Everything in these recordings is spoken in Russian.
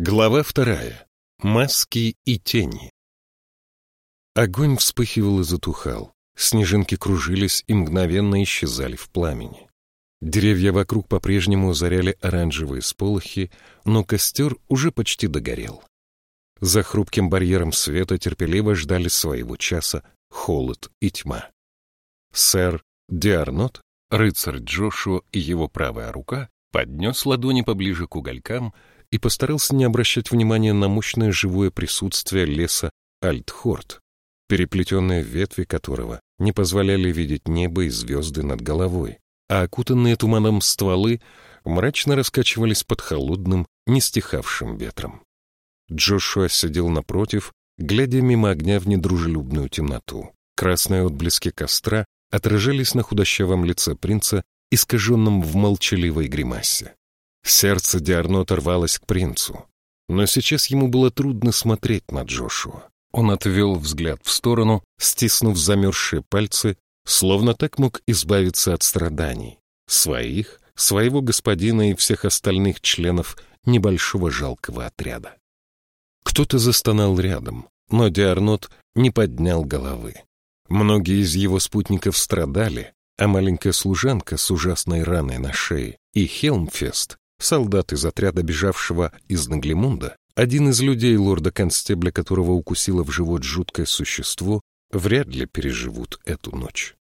Глава вторая. Маски и тени. Огонь вспыхивал и затухал. Снежинки кружились и мгновенно исчезали в пламени. Деревья вокруг по-прежнему озаряли оранжевые сполохи, но костер уже почти догорел. За хрупким барьером света терпеливо ждали своего часа холод и тьма. Сэр Диарнот, рыцарь Джошуа и его правая рука поднес ладони поближе к уголькам и постарался не обращать внимания на мощное живое присутствие леса Альтхорт, переплетенные ветви которого не позволяли видеть небо и звезды над головой, а окутанные туманом стволы мрачно раскачивались под холодным, не стихавшим ветром. Джошуа сидел напротив, глядя мимо огня в недружелюбную темноту. Красные отблески костра отражались на худощавом лице принца, искаженном в молчаливой гримасе. Сердце Диарнота рвалось к принцу. Но сейчас ему было трудно смотреть на Джошуа. Он отвел взгляд в сторону, стиснув замерзшие пальцы, словно так мог избавиться от страданий. Своих, своего господина и всех остальных членов небольшого жалкого отряда. Кто-то застонал рядом, но Диарнот не поднял головы. Многие из его спутников страдали, а маленькая служанка с ужасной раной на шее и Хелмфест солдат из отряда, бежавшего из Наглимунда, один из людей лорда-констебля, которого укусило в живот жуткое существо, вряд ли переживут эту ночь.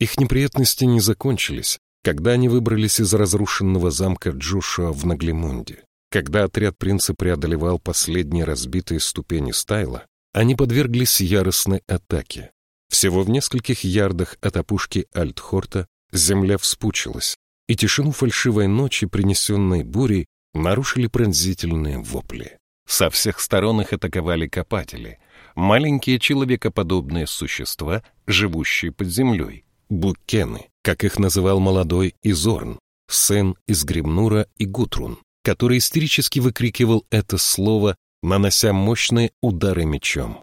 Их неприятности не закончились, когда они выбрались из разрушенного замка Джошуа в Наглимунде. Когда отряд принца преодолевал последние разбитые ступени стайла, они подверглись яростной атаке. Всего в нескольких ярдах от опушки Альтхорта земля вспучилась, и тишину фальшивой ночи, принесенной бурей, нарушили пронзительные вопли. Со всех сторон их атаковали копатели, маленькие человекоподобные существа, живущие под землей, буккены, как их называл молодой Изорн, сын из Гремнура и Гутрун, который истерически выкрикивал это слово, нанося мощные удары мечом.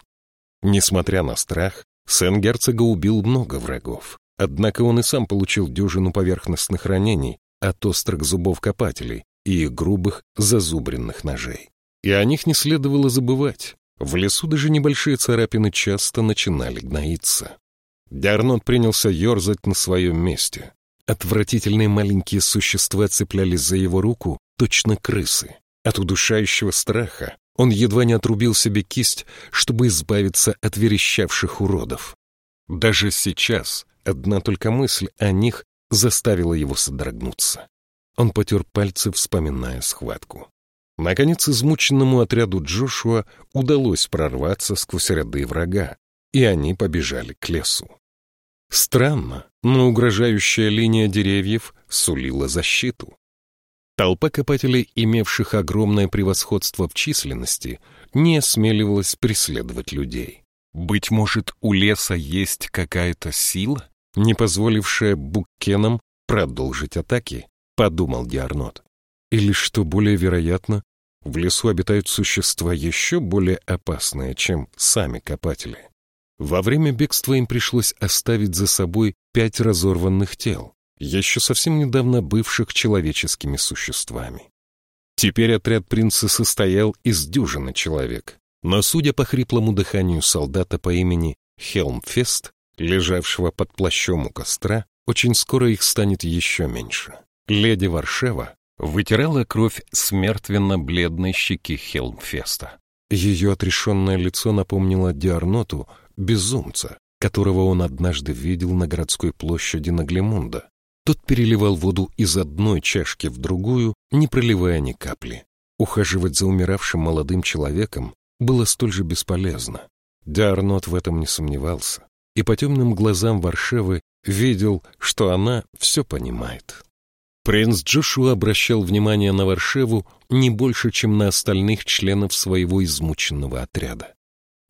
Несмотря на страх, сын герцога убил много врагов. Однако он и сам получил дюжину поверхностных ранений от острых зубов копателей и их грубых зазубренных ножей. И о них не следовало забывать. В лесу даже небольшие царапины часто начинали гноиться. Диарнот принялся ерзать на своем месте. Отвратительные маленькие существа цеплялись за его руку, точно крысы. От удушающего страха он едва не отрубил себе кисть, чтобы избавиться от верещавших уродов. Даже сейчас, Одна только мысль о них заставила его содрогнуться. Он потер пальцы, вспоминая схватку. Наконец, измученному отряду Джошуа удалось прорваться сквозь ряды врага, и они побежали к лесу. Странно, но угрожающая линия деревьев сулила защиту. Толпа копателей, имевших огромное превосходство в численности, не осмеливалась преследовать людей. Быть может, у леса есть какая-то сила? Не позволившая Буккенам продолжить атаки, подумал Диарнот. Или, что более вероятно, в лесу обитают существа еще более опасные, чем сами копатели. Во время бегства им пришлось оставить за собой пять разорванных тел, еще совсем недавно бывших человеческими существами. Теперь отряд принца состоял из дюжины человек, но, судя по хриплому дыханию солдата по имени Хелмфест, лежавшего под плащом у костра, очень скоро их станет еще меньше. Леди Варшева вытирала кровь с мертвенно-бледной щеки Хелмфеста. Ее отрешенное лицо напомнило Диарноту безумца, которого он однажды видел на городской площади Наглемунда. Тот переливал воду из одной чашки в другую, не проливая ни капли. Ухаживать за умиравшим молодым человеком было столь же бесполезно. Диарнот в этом не сомневался и по темным глазам Варшевы видел, что она все понимает. Принц Джошуа обращал внимание на Варшеву не больше, чем на остальных членов своего измученного отряда.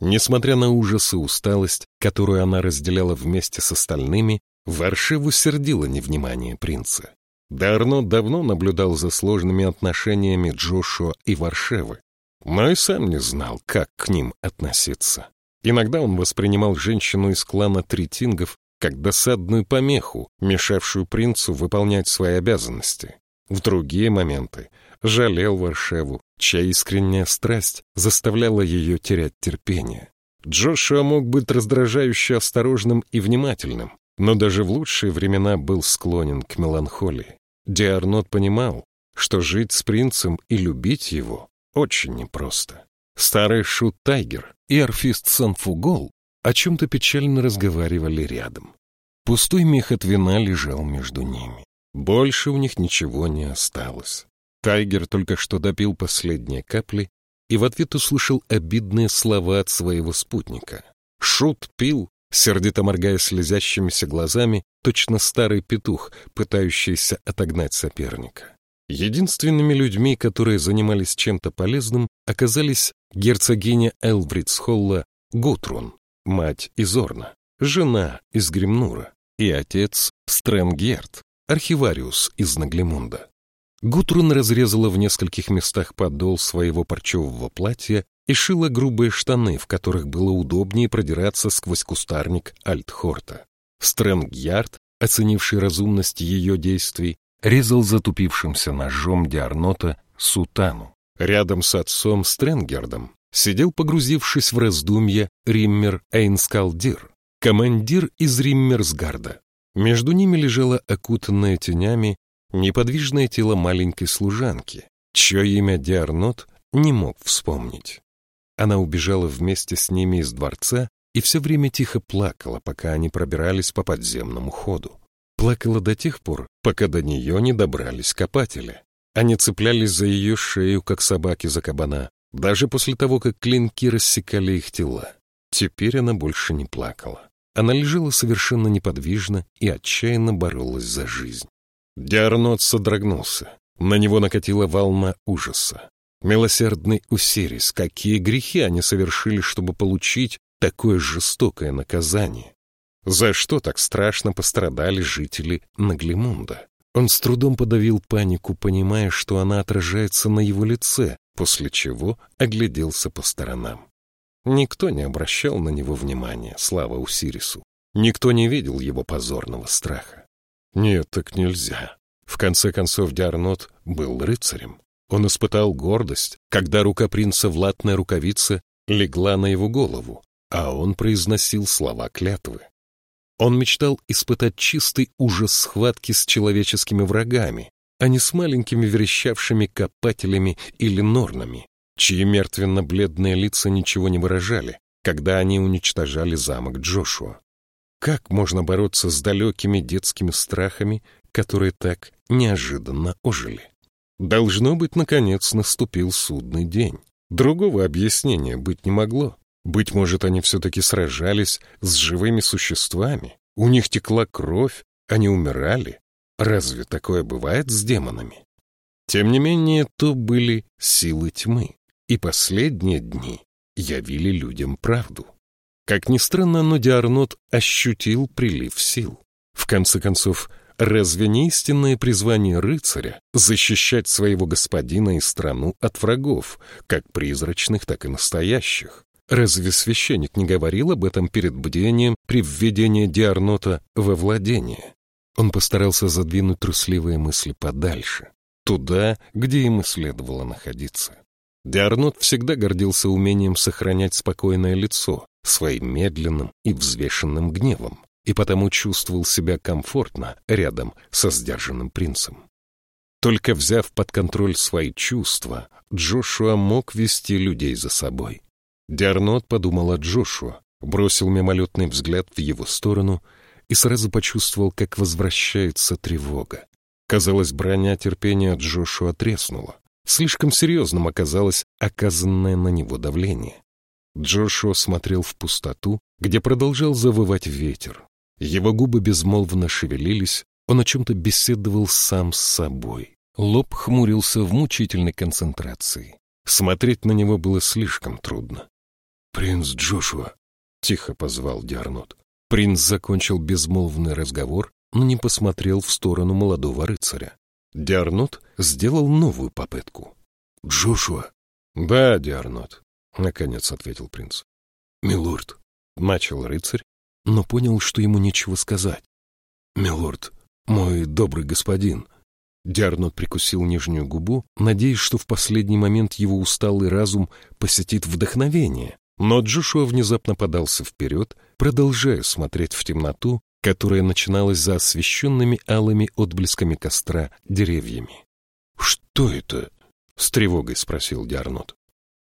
Несмотря на ужас и усталость, которую она разделяла вместе с остальными, Варшеву сердило невнимание принца. Дарно давно наблюдал за сложными отношениями Джошуа и Варшевы, но и сам не знал, как к ним относиться. Иногда он воспринимал женщину из клана Тритингов как досадную помеху, мешавшую принцу выполнять свои обязанности. В другие моменты жалел Варшеву чья искренняя страсть заставляла ее терять терпение. Джошуа мог быть раздражающе осторожным и внимательным, но даже в лучшие времена был склонен к меланхолии. Диарнот понимал, что жить с принцем и любить его очень непросто. Старый шут Тайгер и орфист Санфугол о чем-то печально разговаривали рядом. Пустой мех от вина лежал между ними. Больше у них ничего не осталось. Тайгер только что допил последние капли и в ответ услышал обидные слова от своего спутника. Шут пил, сердито моргая слезящимися глазами, точно старый петух, пытающийся отогнать соперника. Единственными людьми, которые занимались чем-то полезным, оказались герцогиня Элвридсхолла Гутрун, мать Изорна, жена из Гримнура, и отец Стрэнгерт, архивариус из Наглемунда. Гутрун разрезала в нескольких местах подол своего парчевого платья и шила грубые штаны, в которых было удобнее продираться сквозь кустарник Альтхорта. Стрэнгьярд, оценивший разумность ее действий, резал затупившимся ножом Диарнота сутану. Рядом с отцом Стрэнгердом сидел, погрузившись в раздумья, Риммер Эйнскалдир, командир из Риммерсгарда. Между ними лежало окутанное тенями неподвижное тело маленькой служанки, чье имя Диарнот не мог вспомнить. Она убежала вместе с ними из дворца и все время тихо плакала, пока они пробирались по подземному ходу. Плакала до тех пор, пока до нее не добрались копатели. Они цеплялись за ее шею, как собаки за кабана, даже после того, как клинки рассекали их тела. Теперь она больше не плакала. Она лежала совершенно неподвижно и отчаянно боролась за жизнь. Диарнот содрогнулся. На него накатила волна ужаса. Милосердный Усирис, какие грехи они совершили, чтобы получить такое жестокое наказание? За что так страшно пострадали жители Наглимунда? Он с трудом подавил панику, понимая, что она отражается на его лице, после чего огляделся по сторонам. Никто не обращал на него внимания, слава Усирису. Никто не видел его позорного страха. Нет, так нельзя. В конце концов, Диарнот был рыцарем. Он испытал гордость, когда рука принца в латной рукавице легла на его голову, а он произносил слова клятвы. Он мечтал испытать чистый ужас схватки с человеческими врагами, а не с маленькими верещавшими копателями или норнами, чьи мертвенно-бледные лица ничего не выражали, когда они уничтожали замок Джошуа. Как можно бороться с далекими детскими страхами, которые так неожиданно ожили? Должно быть, наконец наступил судный день. Другого объяснения быть не могло. Быть может, они все-таки сражались с живыми существами. У них текла кровь, они умирали. Разве такое бывает с демонами? Тем не менее, то были силы тьмы, и последние дни явили людям правду. Как ни странно, но Диарнот ощутил прилив сил. В конце концов, разве не истинное призвание рыцаря защищать своего господина и страну от врагов, как призрачных, так и настоящих? Разве священник не говорил об этом перед бдением при введении Диарнота во владение? Он постарался задвинуть трусливые мысли подальше, туда, где ему следовало находиться. Диарнот всегда гордился умением сохранять спокойное лицо, своим медленным и взвешенным гневом, и потому чувствовал себя комфортно рядом со сдержанным принцем. Только взяв под контроль свои чувства, Джошуа мог вести людей за собой. Диарнот подумал о Джошуа, бросил мимолетный взгляд в его сторону и сразу почувствовал, как возвращается тревога. Казалось, броня терпения Джошуа треснула. Слишком серьезным оказалось оказанное на него давление. Джошуа смотрел в пустоту, где продолжал завывать ветер. Его губы безмолвно шевелились, он о чем-то беседовал сам с собой. Лоб хмурился в мучительной концентрации. Смотреть на него было слишком трудно. «Принц Джошуа!» — тихо позвал Диарнот. Принц закончил безмолвный разговор, но не посмотрел в сторону молодого рыцаря. Диарнот сделал новую попытку. «Джошуа?» «Да, Диарнот», — наконец ответил принц. «Милорд», — начал рыцарь, но понял, что ему нечего сказать. «Милорд, мой добрый господин, Диарнот прикусил нижнюю губу, надеясь, что в последний момент его усталый разум посетит вдохновение. Но Джошуа внезапно подался вперед, продолжая смотреть в темноту, которая начиналась за освещенными алыми отблесками костра деревьями. «Что это?» — с тревогой спросил Диарнот.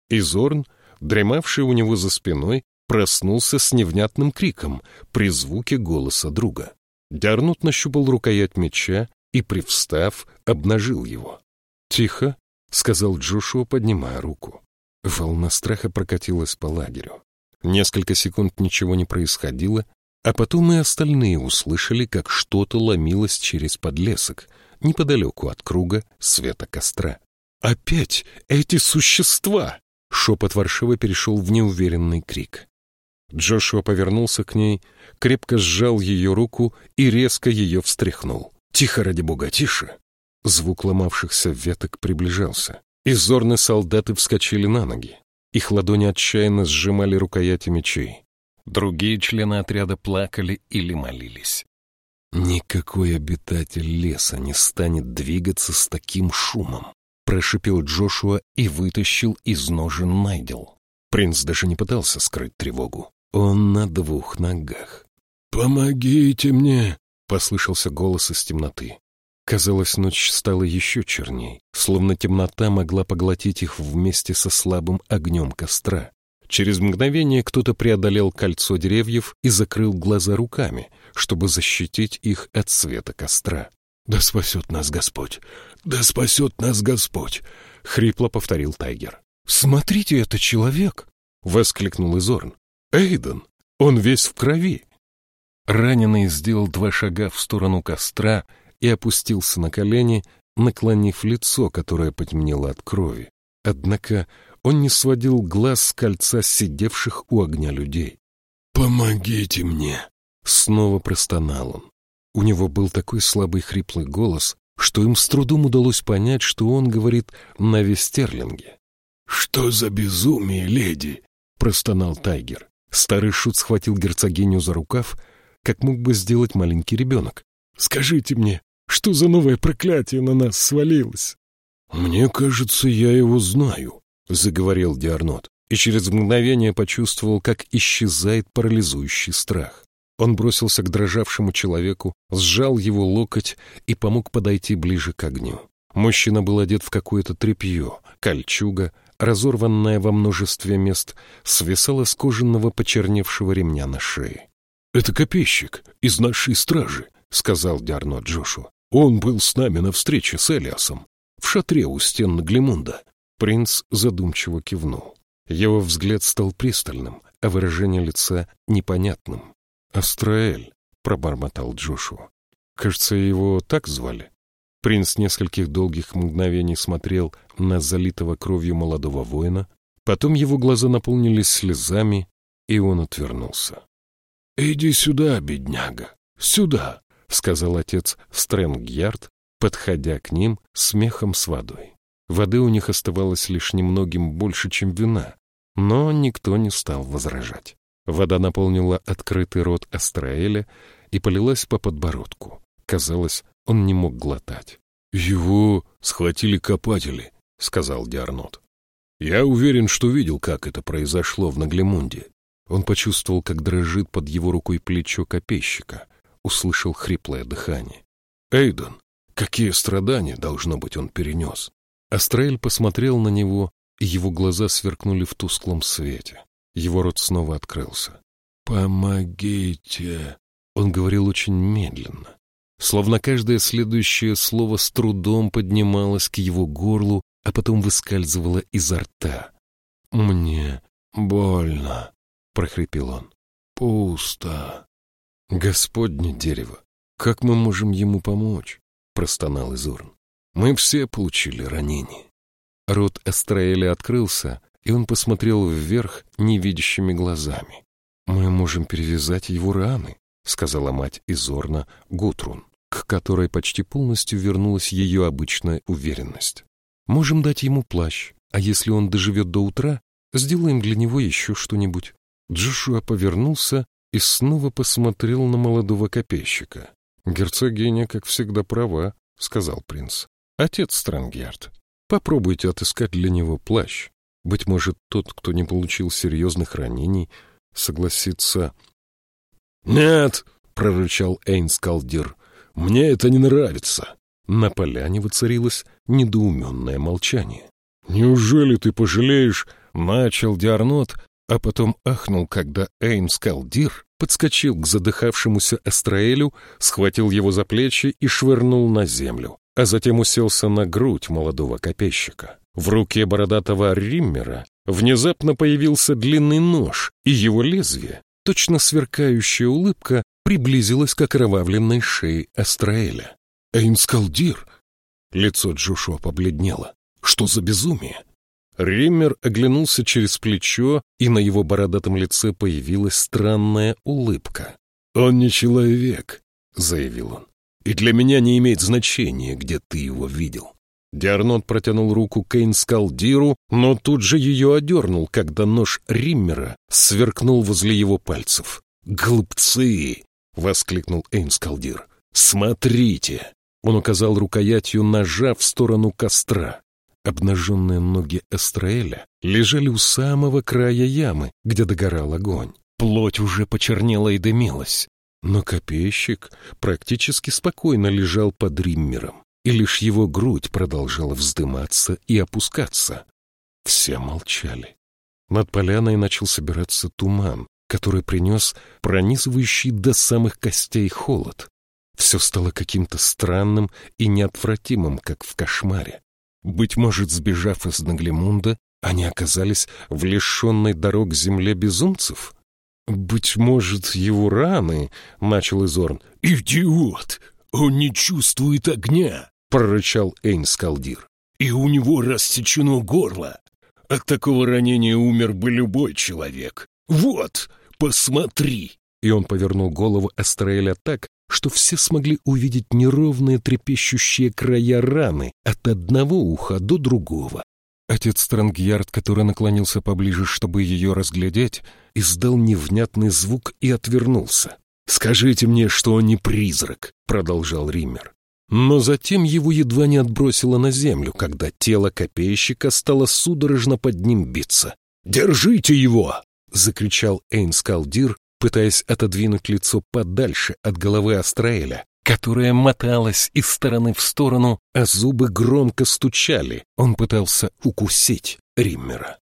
Изорн, дремавший у него за спиной, проснулся с невнятным криком при звуке голоса друга. Диарнот нащупал рукоять меча и, привстав, обнажил его. «Тихо», — сказал Джошуа, поднимая руку. Волна страха прокатилась по лагерю. Несколько секунд ничего не происходило, а потом и остальные услышали, как что-то ломилось через подлесок, неподалеку от круга света костра. «Опять эти существа!» Шепот Варшавы перешел в неуверенный крик. Джошуа повернулся к ней, крепко сжал ее руку и резко ее встряхнул. «Тихо, ради бога, тише!» Звук ломавшихся веток приближался. Изорные солдаты вскочили на ноги. Их ладони отчаянно сжимали рукояти мечей. Другие члены отряда плакали или молились. «Никакой обитатель леса не станет двигаться с таким шумом», прошипел Джошуа и вытащил из ножен Найдел. Принц даже не пытался скрыть тревогу. Он на двух ногах. «Помогите мне!» Послышался голос из темноты. Казалось, ночь стала еще черней, словно темнота могла поглотить их вместе со слабым огнем костра. Через мгновение кто-то преодолел кольцо деревьев и закрыл глаза руками, чтобы защитить их от света костра. «Да спасет нас Господь! Да спасет нас Господь!» — хрипло повторил Тайгер. «Смотрите, это человек!» — воскликнул Изорн. «Эйден! Он весь в крови!» Раненый сделал два шага в сторону костра и опустился на колени, наклонив лицо, которое потемнело от крови. Однако он не сводил глаз с кольца сидевших у огня людей. «Помогите мне!» — снова простонал он. У него был такой слабый хриплый голос, что им с трудом удалось понять, что он говорит на вестерлинге. «Что за безумие, леди?» — простонал Тайгер. Старый шут схватил герцогиню за рукав как мог бы сделать маленький ребенок. «Скажите мне, что за новое проклятие на нас свалилось?» «Мне кажется, я его знаю», — заговорил Диарнот, и через мгновение почувствовал, как исчезает парализующий страх. Он бросился к дрожавшему человеку, сжал его локоть и помог подойти ближе к огню. Мужчина был одет в какое-то тряпье, кольчуга, разорванная во множестве мест, свисала с кожаного почерневшего ремня на шее. «Это копейщик из нашей стражи», — сказал Диарно Джошу. «Он был с нами на встрече с Элиасом, в шатре у стен Наглимунда». Принц задумчиво кивнул. Его взгляд стал пристальным, а выражение лица непонятным. «Астраэль», — пробормотал Джошу. «Кажется, его так звали?» Принц нескольких долгих мгновений смотрел на залитого кровью молодого воина, потом его глаза наполнились слезами, и он отвернулся. «Иди сюда, бедняга, сюда», — сказал отец Стрэнгьярд, подходя к ним смехом с водой. Воды у них оставалось лишь немногим больше, чем вина, но никто не стал возражать. Вода наполнила открытый рот Астраэля и полилась по подбородку. Казалось, он не мог глотать. «Его схватили копатели», — сказал Диарнот. «Я уверен, что видел, как это произошло в Наглемунде. Он почувствовал, как дрожит под его рукой плечо копейщика, услышал хриплое дыхание. «Эйден, какие страдания, должно быть, он перенес?» Астраэль посмотрел на него, и его глаза сверкнули в тусклом свете. Его рот снова открылся. «Помогите!» Он говорил очень медленно. Словно каждое следующее слово с трудом поднималось к его горлу, а потом выскальзывало изо рта. «Мне больно!» прохрипел он. Пусто. Господне дерево, как мы можем ему помочь? простонал Изурн. Мы все получили ранение. Рот Астраэля открылся, и он посмотрел вверх невидящими глазами. «Мы можем перевязать его раны», — сказала мать Изорна Гутрун, к которой почти полностью вернулась ее обычная уверенность. «Можем дать ему плащ, а если он доживет до утра, сделаем для него еще что-нибудь. Джошуа повернулся и снова посмотрел на молодого копейщика. Герцогиня, как всегда, права. — сказал принц. «Отец Странгьярд, попробуйте отыскать для него плащ. Быть может, тот, кто не получил серьезных ранений, согласится...» «Нет!» — прорычал Эйнскалдир. «Мне это не нравится!» На поляне воцарилось недоуменное молчание. «Неужели ты пожалеешь?» — начал Диарнот, а потом ахнул, когда Эйнскалдир подскочил к задыхавшемуся Астраэлю, схватил его за плечи и швырнул на землю, а затем уселся на грудь молодого копейщика. В руке бородатого Риммера внезапно появился длинный нож, и его лезвие, точно сверкающая улыбка, приблизилась к окровавленной шее Астраэля. «Эйнскалдир!» Лицо Джошуа побледнело. «Что за безумие?» Риммер оглянулся через плечо, и на его бородатом лице появилась странная улыбка. «Он не человек», — заявил он. «И для меня не имеет значения, где ты его видел». Диарнот протянул руку к Эйнскалдиру, но тут же ее одернул, когда нож Риммера сверкнул возле его пальцев. «Глупцы!» — воскликнул Эйнскалдир. «Смотрите!» Он указал рукоятью ножа в сторону костра. Обнаженные ноги Эстраэля лежали у самого края ямы, где догорал огонь. Плоть уже почернела и дымилась. Но копейщик практически спокойно лежал под риммером, и лишь его грудь продолжала вздыматься и опускаться. Все молчали. Над поляной начал собираться туман, который принес пронизывающий до самых костей холод. Все стало каким-то странным и неотвратимым, как в кошмаре. Быть может, сбежав из Наглемунда, они оказались в лишенной дорог земле безумцев? Быть может, его раны, — начал Изорн. «Идиот! Он не чувствует огня!» — прорычал Эйнскалдир. «И у него рассечено горло. От такого ранения умер бы любой человек. Вот, посмотри!» И он повернул голову Астраэля так, что все смогли увидеть неровные трепещущие края раны от одного уха до другого. Отец Странгьярд, который наклонился поближе, чтобы ее разглядеть, издал невнятный звук и отвернулся. «Скажите мне, что он не призрак», — продолжал Риммер. Но затем его едва не отбросило на землю, когда тело копейщика стало судорожно под ним биться. «Держите его!» — закричал Эйнскалдир, пытаясь отодвинуть лицо подальше от головы Астраэля, которая моталась из стороны в сторону, а зубы громко стучали. Он пытался укусить Риммера.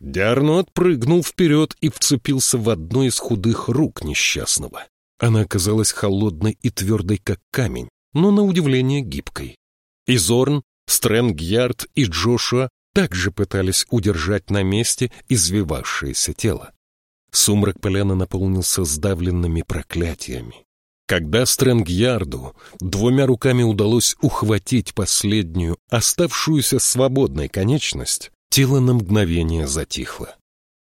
Диарно отпрыгнул вперед и вцепился в одну из худых рук несчастного. Она оказалась холодной и твердой, как камень, но на удивление гибкой. Изорн, Стрэнгьярд и Джошуа также пытались удержать на месте извивавшееся тело. Сумрак поляны наполнился сдавленными проклятиями. Когда Стрэнгьярду двумя руками удалось ухватить последнюю, оставшуюся свободной конечность, тело на мгновение затихло.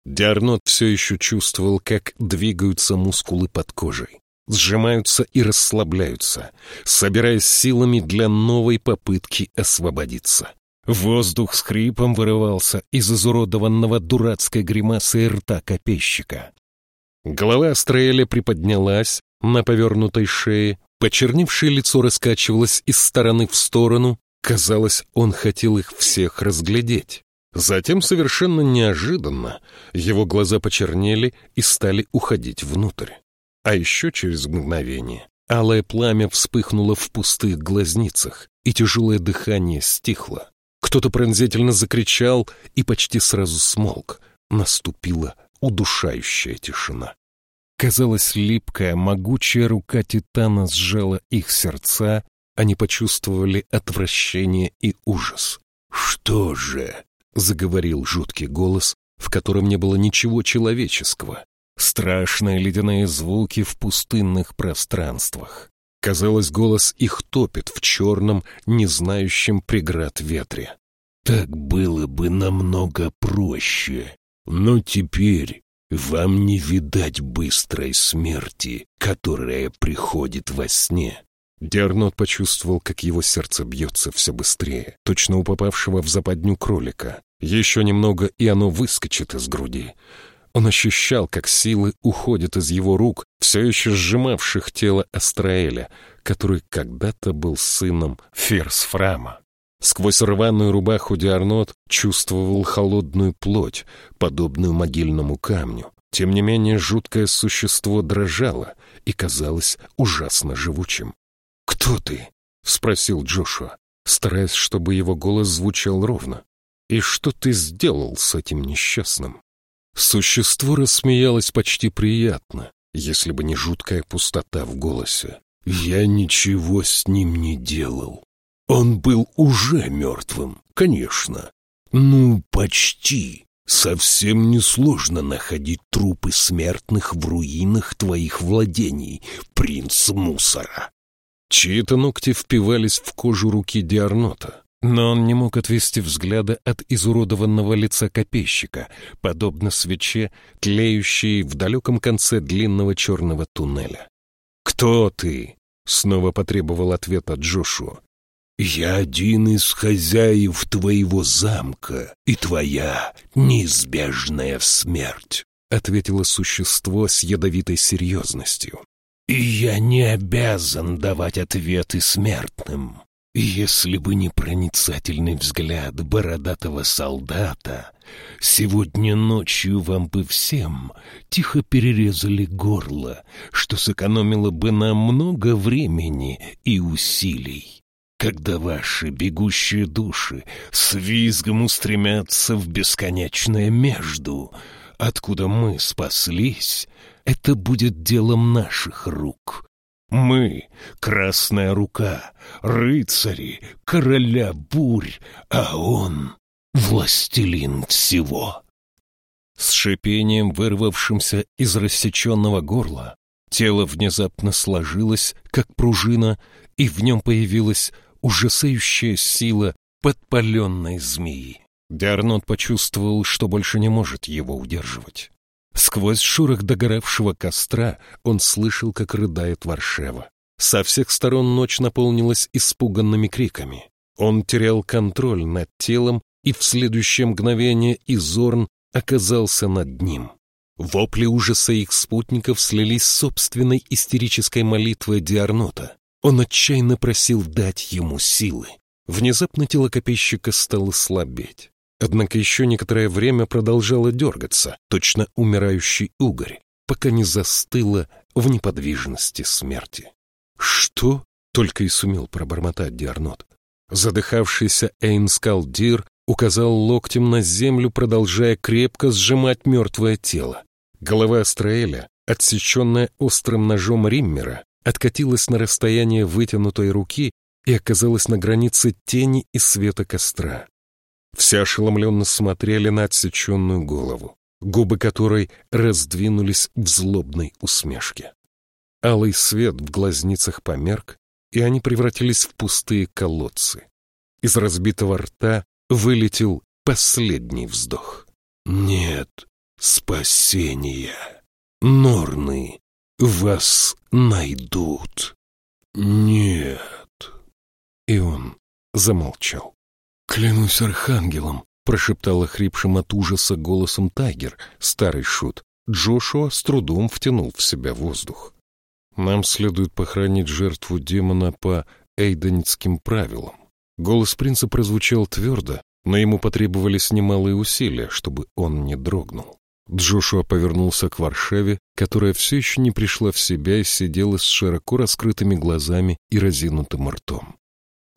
Диарнот все еще чувствовал, как двигаются мускулы под кожей, сжимаются и расслабляются, собираясь силами для новой попытки освободиться. Воздух с хрипом вырывался из изуродованного дурацкой гримасы рта копейщика. Голова Астраэля приподнялась на повернутой шее, почерневшее лицо раскачивалось из стороны в сторону, казалось, он хотел их всех разглядеть. Затем совершенно неожиданно его глаза почернели и стали уходить внутрь. А еще через мгновение алое пламя вспыхнуло в пустых глазницах, и тяжелое дыхание стихло. Кто-то пронзительно закричал и почти сразу смолк. Наступила удушающая тишина. Казалось, липкая, могучая рука Титана сжала их сердца, они почувствовали отвращение и ужас. «Что же?» — заговорил жуткий голос, в котором не было ничего человеческого. Страшные ледяные звуки в пустынных пространствах. Казалось, голос их топит в черном, не знающем преград ветре. Так было бы намного проще. Но теперь вам не видать быстрой смерти, которая приходит во сне. Диарнот почувствовал, как его сердце бьется все быстрее, точно у попавшего в западню кролика. Еще немного, и оно выскочит из груди. Он ощущал, как силы уходят из его рук, все еще сжимавших тело Астраэля, который когда-то был сыном Ферсфрама. Сквозь рваную рубаху Диарнот чувствовал холодную плоть, подобную могильному камню. Тем не менее, жуткое существо дрожало и казалось ужасно живучим. «Кто ты?» — спросил Джошуа, стараясь, чтобы его голос звучал ровно. «И что ты сделал с этим несчастным?» Существо рассмеялось почти приятно, если бы не жуткая пустота в голосе. «Я ничего с ним не делал. Он был уже мертвым, конечно. Ну, почти. Совсем несложно находить трупы смертных в руинах твоих владений, принц мусора». Чьи-то ногти впивались в кожу руки Диарнота. Но он не мог отвести взгляда от изуродованного лица копейщика, подобно свече, тлеющей в далеком конце длинного черного туннеля. «Кто ты?» — снова потребовал ответа Джошуа. «Я один из хозяев твоего замка, и твоя неизбежная смерть», — ответило существо с ядовитой серьезностью. «И я не обязан давать ответы смертным. Если бы не проницательный взгляд бородатого солдата, сегодня ночью вам бы всем тихо перерезали горло, что сэкономило бы нам много времени и усилий. Когда ваши бегущие души с визгом устремятся в бесконечное между, откуда мы спаслись, это будет делом наших рук, мы — Красная Рука, рыцари, короля бурь, а он — властелин всего. С шипением, вырвавшимся из рассеченного горла, тело внезапно сложилось, как пружина, и в нем появилась ужасающая сила подпаленной змеи. Диарнот почувствовал, что больше не может его удерживать. Сквозь шорох догоравшего костра он слышал, как рыдает Варшева. Со всех сторон ночь наполнилась испуганными криками. Он терял контроль над телом, и в следующее мгновение Изорн оказался над ним. Вопли ужаса их спутников слились с собственной истерической молитвой Диарнота. Он отчаянно просил дать ему силы. Внезапно тело копейщика стало слабеть. Однако еще некоторое время продолжало дергаться, точно умирающий угорь, пока не застыло в неподвижности смерти. «Что?» — только и сумел пробормотать Диарнот. Задыхавшийся Эйнскалдир указал локтем на землю, продолжая крепко сжимать мертвое тело. Голова Астраэля, отсеченная острым ножом Риммера, откатилась на расстояние вытянутой руки и оказалась на границе тени и света костра. Все ошеломленно смотрели на отсеченную голову, губы которой раздвинулись в злобной усмешке. Алый свет в глазницах померк, и они превратились в пустые колодцы. Из разбитого рта вылетел последний вздох. «Нет спасения. Норны вас найдут. Нет». И он замолчал. «Клянусь архангелом!» — прошептал хрипшим от ужаса голосом Тайгер, старый шут. Джошуа с трудом втянул в себя воздух. «Нам следует похоронить жертву демона по эйденитским правилам». Голос принца прозвучал твердо, но ему потребовались немалые усилия, чтобы он не дрогнул. Джошуа повернулся к Варшаве, которая все еще не пришла в себя и сидела с широко раскрытыми глазами и разинутым ртом.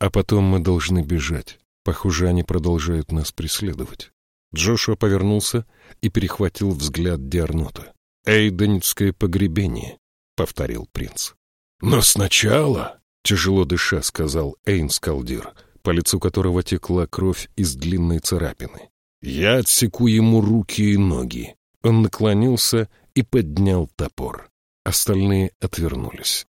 «А потом мы должны бежать. Похоже, они продолжают нас преследовать. Джошуа повернулся и перехватил взгляд Диарнота. «Эйденское погребение», — повторил принц. «Но сначала...» — тяжело дыша, сказал Эйнскалдир, по лицу которого текла кровь из длинной царапины. «Я отсеку ему руки и ноги». Он наклонился и поднял топор. Остальные отвернулись.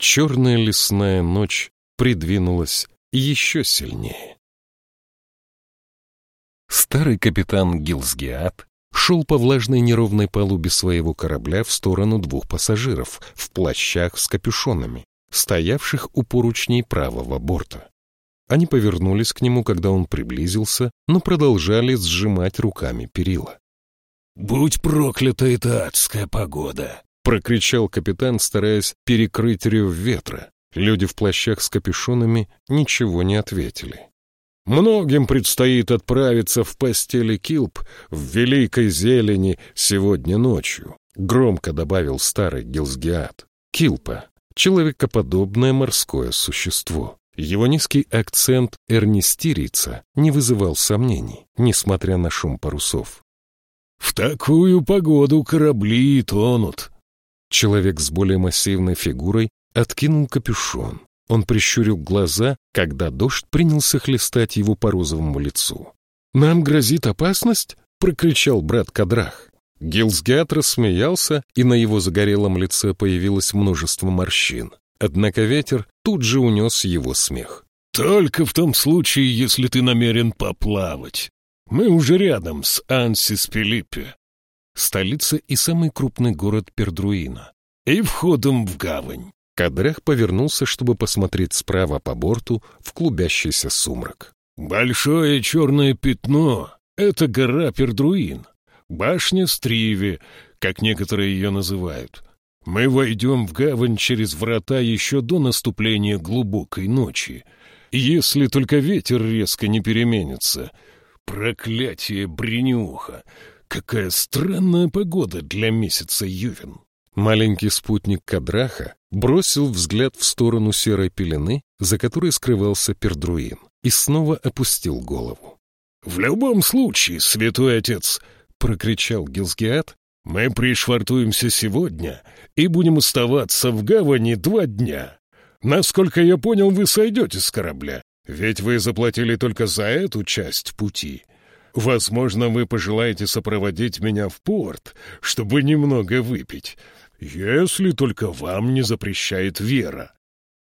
Черная лесная ночь придвинулась еще сильнее. Старый капитан Гилсгиат шел по влажной неровной палубе своего корабля в сторону двух пассажиров в плащах с капюшонами, стоявших у поручней правого борта. Они повернулись к нему, когда он приблизился, но продолжали сжимать руками перила. «Будь проклята эта адская погода!» — прокричал капитан, стараясь перекрыть рев ветра. Люди в плащах с капюшонами ничего не ответили. Многим предстоит отправиться в постели Килп в великой зелени сегодня ночью, громко добавил старый Гилсгиат. Килпа — человекоподобное морское существо. Его низкий акцент эрнистирийца не вызывал сомнений, несмотря на шум парусов. «В такую погоду корабли тонут». Человек с более массивной фигурой откинул капюшон. Он прищурил глаза, когда дождь принялся хлестать его по розовому лицу. «Нам грозит опасность?» — прокричал брат Кадрах. Гилсгат рассмеялся, и на его загорелом лице появилось множество морщин. Однако ветер тут же унес его смех. «Только в том случае, если ты намерен поплавать. Мы уже рядом с Ансис-Пилиппе, столица и самый крупный город Пердруина, и входом в гавань. Кадрах повернулся, чтобы посмотреть справа по борту в клубящийся сумрак. «Большое черное пятно — это гора Пердруин, башня Стриви, как некоторые ее называют. Мы войдем в гавань через врата еще до наступления глубокой ночи, если только ветер резко не переменится. Проклятие бренюха! Какая странная погода для месяца Ювен!» Маленький спутник Кадраха бросил взгляд в сторону серой пелены, за которой скрывался Пердруин, и снова опустил голову. «В любом случае, святой отец!» — прокричал Гилсгиат. «Мы пришвартуемся сегодня и будем оставаться в гавани два дня. Насколько я понял, вы сойдете с корабля, ведь вы заплатили только за эту часть пути. Возможно, вы пожелаете сопроводить меня в порт, чтобы немного выпить. «Если только вам не запрещает вера».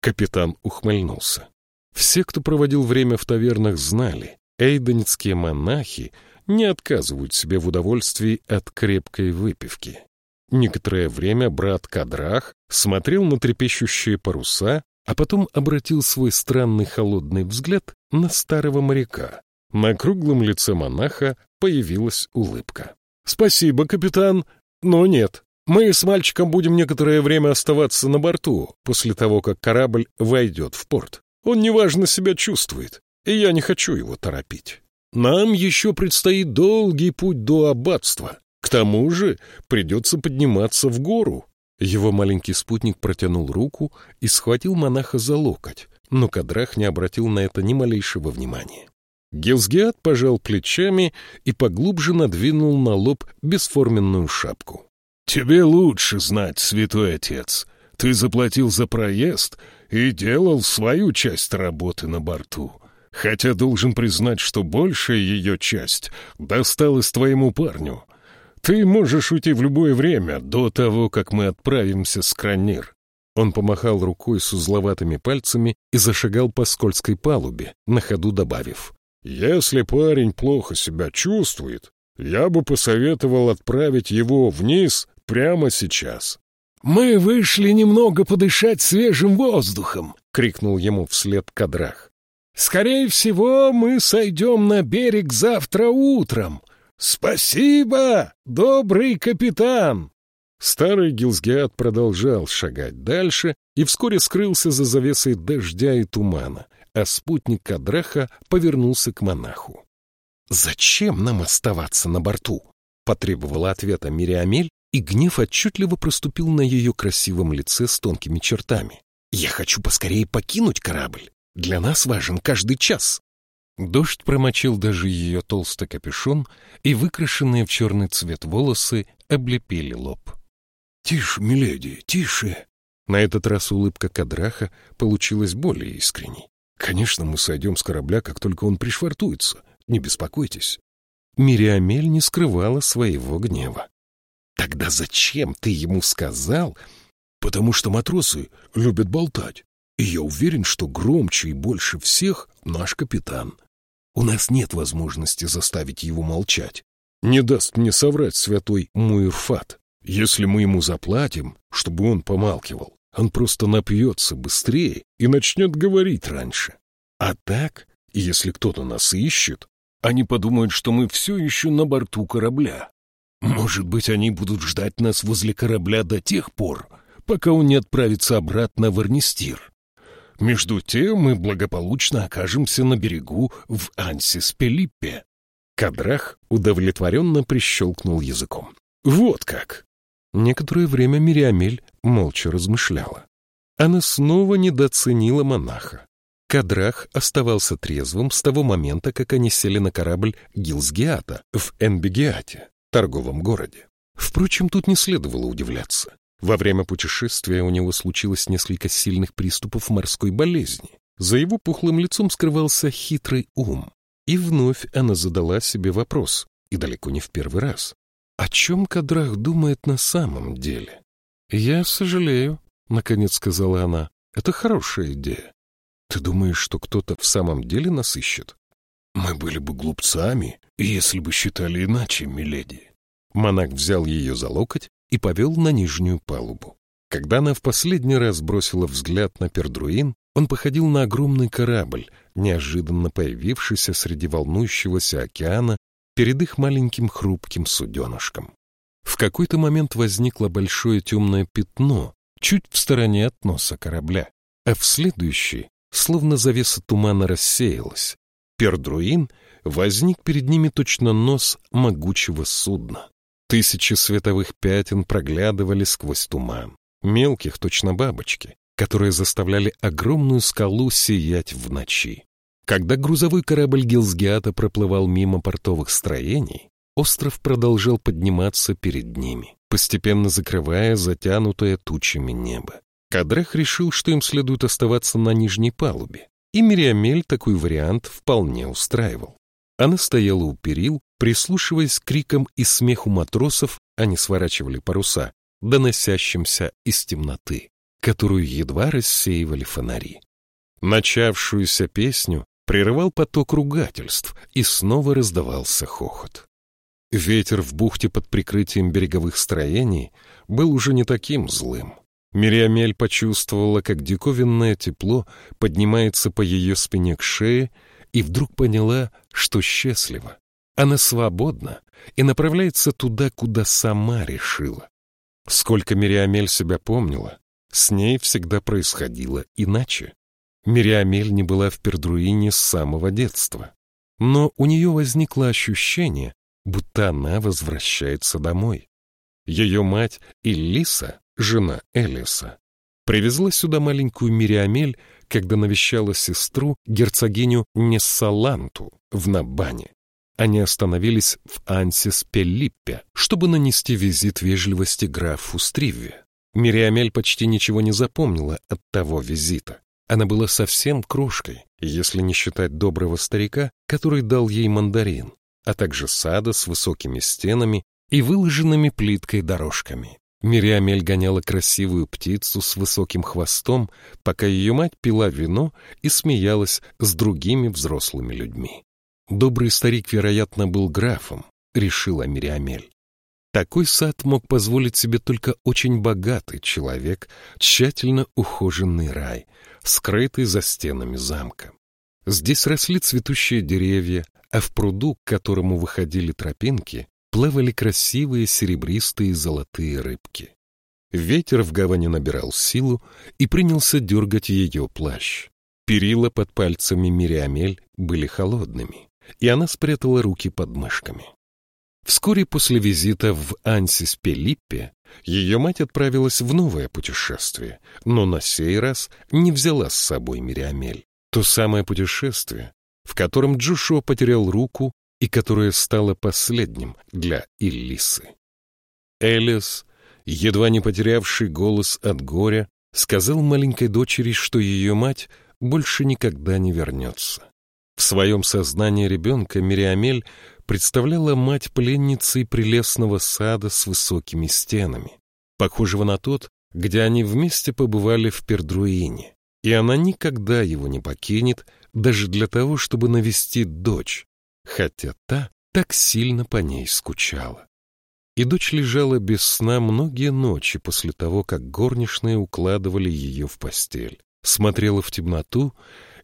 Капитан ухмыльнулся. Все, кто проводил время в тавернах, знали, эйденецкие монахи не отказывают себе в удовольствии от крепкой выпивки. Некоторое время брат Кадрах смотрел на трепещущие паруса, а потом обратил свой странный холодный взгляд на старого моряка. На круглом лице монаха появилась улыбка. «Спасибо, капитан, но нет, мы с мальчиком будем некоторое время оставаться на борту после того, как корабль войдет в порт. Он неважно себя чувствует, и я не хочу его торопить. Нам еще предстоит долгий путь до аббатства. К тому же придется подниматься в гору. Его маленький спутник протянул руку и схватил монаха за локоть, но Кадрах не обратил на это ни малейшего внимания. Гелсгиат пожал плечами и поглубже надвинул на лоб бесформенную шапку. «Тебе лучше знать, святой отец. Ты заплатил за проезд и делал свою часть работы на борту. Хотя должен признать, что большая ее часть досталась твоему парню. Ты можешь уйти в любое время, до того, как мы отправимся с Кранир». Он помахал рукой с узловатыми пальцами и зашагал по скользкой палубе, на ходу добавив. «Если парень плохо себя чувствует, я бы посоветовал отправить его вниз прямо сейчас. «Мы вышли немного подышать свежим воздухом!» — крикнул ему вслед Кадрах. «Скорее всего, мы сойдем на берег завтра утром. Спасибо, добрый капитан!» Старый Гилсгиат продолжал шагать дальше и вскоре скрылся за завесой дождя и тумана, а спутник Кадраха повернулся к монаху. «Зачем нам оставаться на борту?» — потребовала ответа Мириамель, и гнев отчетливо проступил на ее красивом лице с тонкими чертами. «Я хочу поскорее покинуть корабль. Для нас важен каждый час». Дождь промочил даже ее толстый капюшон, и выкрашенные в черный цвет волосы облепили лоб. «Тише, миледи, тише!» На этот раз улыбка Кадраха получилась более искренней. «Конечно, мы сойдем с корабля, как только он пришвартуется. Не беспокойтесь». Мириамель не скрывала своего гнева. Тогда зачем ты ему сказал? Потому что матросы любят болтать. И я уверен, что громче и больше всех наш капитан. У нас нет возможности заставить его молчать. Не даст мне соврать святой Муирфат. Если мы ему заплатим, чтобы он помалкивал, он просто напьется быстрее и начнет говорить раньше. А так, если кто-то нас ищет, они подумают, что мы все еще на борту корабля. Может быть, они будут ждать нас возле корабля до тех пор, пока он не отправится обратно в Арнистир. Между тем мы благополучно окажемся на берегу в Ансис-Пелиппе. Кадрах удовлетворенно прищелкнул языком. Вот как! Некоторое время Мириамель молча размышляла. Она снова недооценила монаха. Кадрах оставался трезвым с того момента, как они сели на корабль Гилсгиата в Энбегиате, торговом городе. Впрочем, тут не следовало удивляться. Во время путешествия у него случилось несколько сильных приступов морской болезни. За его пухлым лицом скрывался хитрый ум. И вновь она задала себе вопрос, и далеко не в первый раз. О чем Кадрах думает на самом деле? «Я сожалею», — наконец сказала она. «Это хорошая идея. Ты думаешь, что кто-то в самом деле нас ищет?» «Мы были бы глупцами, если бы считали иначе, миледи». Монах взял ее за локоть и повел на нижнюю палубу. Когда она в последний раз бросила взгляд на Пердруин, он походил на огромный корабль, неожиданно появившийся среди волнующегося океана перед их маленьким хрупким суденышком. В какой-то момент возникло большое темное пятно, чуть в стороне от носа корабля, а в следующий, словно завеса тумана рассеялась. Пердруин возник перед ними точно нос могучего судна. Тысячи световых пятен проглядывали сквозь туман, мелких точно бабочки, которые заставляли огромную скалу сиять в ночи. Когда грузовой корабль Гилсгиата проплывал мимо портовых строений, остров продолжал подниматься перед ними, постепенно закрывая затянутое тучами небо. Кадрах решил, что им следует оставаться на нижней палубе, и Мириамель такой вариант вполне устраивал. Она стояла у перил, прислушиваясь к крикам и смеху матросов, они сворачивали паруса, доносящимся из темноты, которую едва рассеивали фонари. Начавшуюся песню прерывал поток ругательств, и снова раздавался хохот. Ветер в бухте под прикрытием береговых строений был уже не таким злым. Мириамель почувствовала, как диковинное тепло поднимается по ее спине к шее, и вдруг поняла, что счастлива. Она свободна и направляется туда, куда сама решила. Сколько Мириамель себя помнила, с ней всегда происходило иначе. Мириамель не была в Пердруине с самого детства. Но у нее возникло ощущение, будто она возвращается домой. Ее мать Иллиса, жена Элиса, привезла сюда маленькую Мириамель, когда навещала сестру, герцогиню Нессаланту, в Набане. Они остановились в Ансис-Пеллиппе, чтобы нанести визит вежливости графу Стриве. Мириамель почти ничего не запомнила от того визита. Она была совсем крошкой, если не считать доброго старика, который дал ей мандарин, а также сада с высокими стенами и выложенными плиткой дорожками. Мириамель гоняла красивую птицу с высоким хвостом, пока ее мать пила вино и смеялась с другими взрослыми людьми. Добрый старик, вероятно, был графом, решила Мириамель. Такой сад мог позволить себе только очень богатый человек, тщательно ухоженный рай, скрытый за стенами замка. Здесь росли цветущие деревья, а в пруду, к которому выходили тропинки, плавали красивые серебристые золотые рыбки. Ветер в гавани набирал силу и принялся дергать ее плащ. Перила под пальцами Мириамель были холодными, и она спрятала руки под мышками. Вскоре после визита в Ансис-Пелиппе ее мать отправилась в новое путешествие, но на сей раз не взяла с собой Мириамель. То самое путешествие, в котором Джушо потерял руку и которое стало последним для Иллисы. Элис, едва не потерявший голос от горя, сказал маленькой дочери, что ее мать больше никогда не вернется. В своем сознании ребенка Мириамель представляла мать пленницей прелестного сада с высокими стенами, похожего на тот, где они вместе побывали в Пердруине, и она никогда его не покинет даже для того, чтобы навестить дочь, хотя та так сильно по ней скучала. И дочь лежала без сна многие ночи после того, как горничные укладывали ее в постель, смотрела в темноту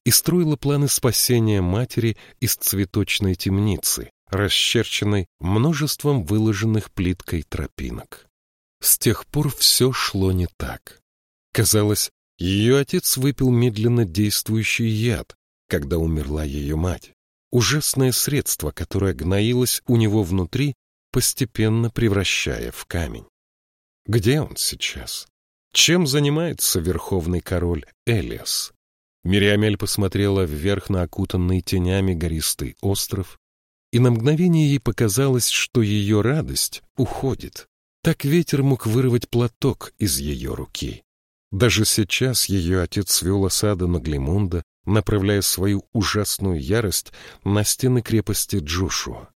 и строила планы спасения матери из цветочной темницы, расчерченной множеством выложенных плиткой тропинок. С тех пор все шло не так. Казалось, ее отец выпил медленно действующий яд, когда умерла ее мать. Ужасное средство, которое гноилось у него внутри, постепенно превращая в камень. Где он сейчас? Чем занимается верховный король Элиас? Мириамель посмотрела вверх на окутанный тенями гористый остров, и на мгновение ей показалось, что ее радость уходит. Так ветер мог вырвать платок из ее руки. Даже сейчас ее отец вел осаду на Глимунда, направляя свою ужасную ярость на стены крепости Джошуа.